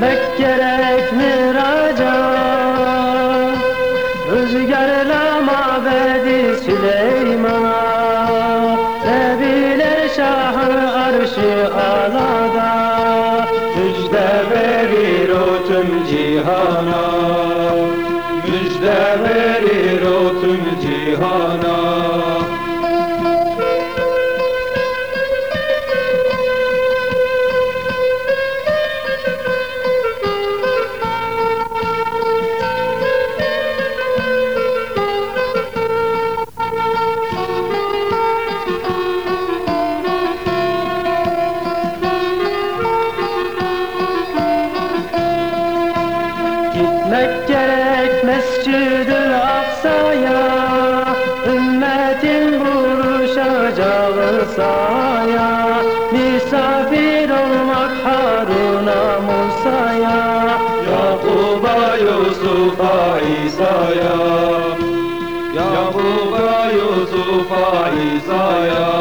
Gitmek gerek miraca Rüzgarla mabedi Süleyman'a Nebiler şahı arşı alada Gitmek gerek Mescid-ül Aksa'ya Ümmetin buluşacağı sahaya. Misafir olmak Harun'a Musa'ya. Yakub'a Yusuf'a İsa'ya. Yakub'a Yusuf'a İsa'ya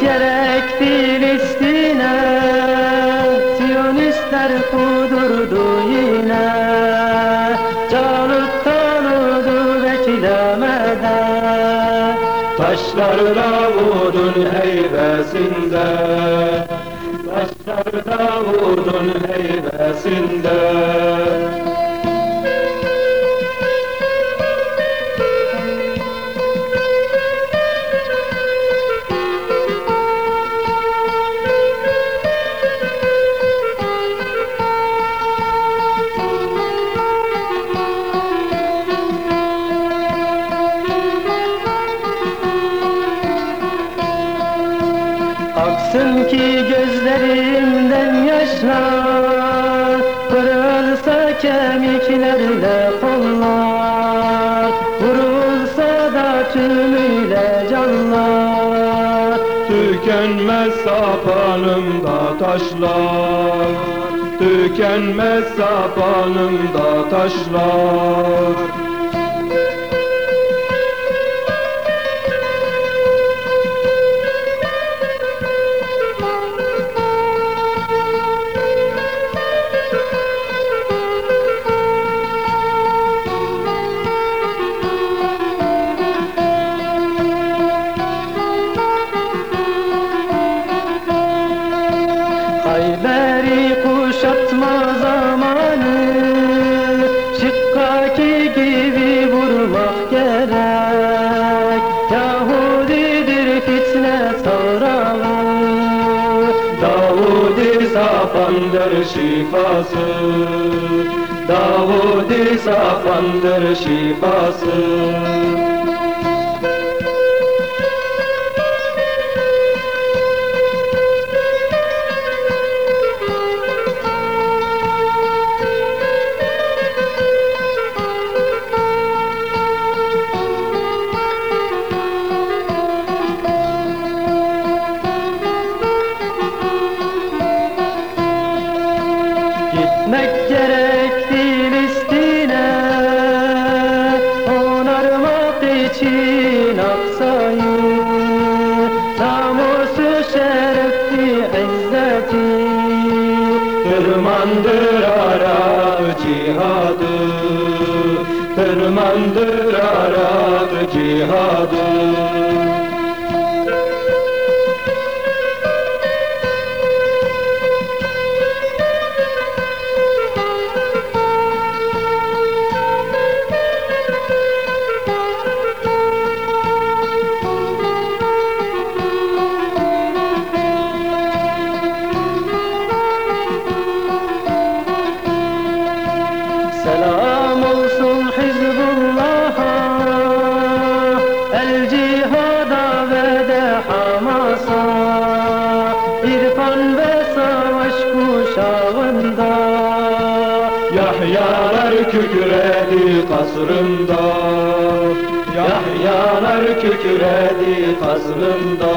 gerek Filistin'e Siyonistler kudurdu yine. Calut tanudu beklemeden Taşlar Davud'un heybesinde. Taşlar Davud'un heybesinde ki gözlerimden yaşlar Kırılsa kemiklerle kollar Vurulsa da tümüyle canlar. Tükenmez sapanımda taşlar Tükenmez sapanımda taşlar safandır şifası Davudi safandır şifası Tırmandır Arap cihadı. Tırmandır Arap cihadı Selam olsun Hizbullah'a. El cihada ve de Hamas'a. İrfan ve savaş kuşağında. Yahyalar kükredi kasrında. Yahya Kar kükredi fazlında